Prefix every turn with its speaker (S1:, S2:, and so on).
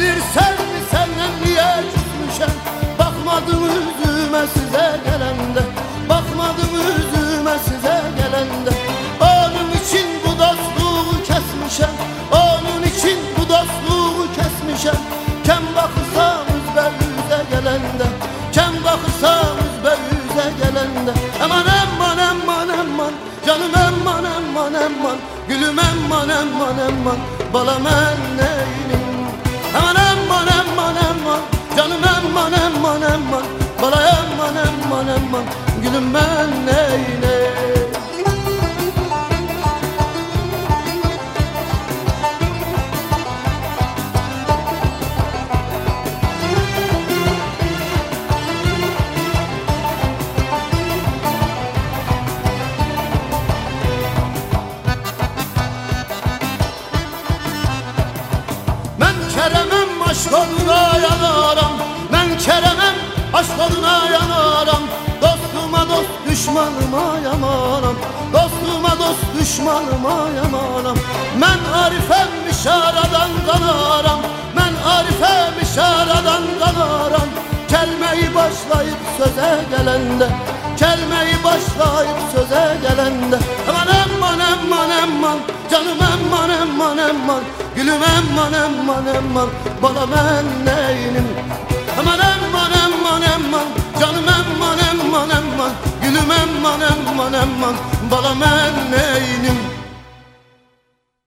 S1: Bilirsen mi senden niye küsmüşem? Bakmadım yüzüme size gelende. Bakmadım yüzüme size gelende. Onun için bu dostluğu kesmişem. Onun için bu dostluğu kesmişem. Kem bakırsanız yüze gelende. Kem bakırsanız yüze gelende. Aman aman aman aman. Canım aman aman aman. Gülüm aman aman aman. Balam neynim aman Gülüm ben neynim Ben keremem aşklarına yanaram Ben keremem aşklarına yanaram Dostuma dost düşmanıma yamanam Dostuma dost düşmanıma yamanam Ben arifem işaradan kanaram. Ben arifem işaradan kanaram. Kelmeyi başlayıp söze gelende. Kelmeyi başlayıp söze gelende. Aman aman aman aman. Canım aman aman aman. Gülüm aman aman aman. Bala ben neynim Gülüm aman aman aman Bala ben neynim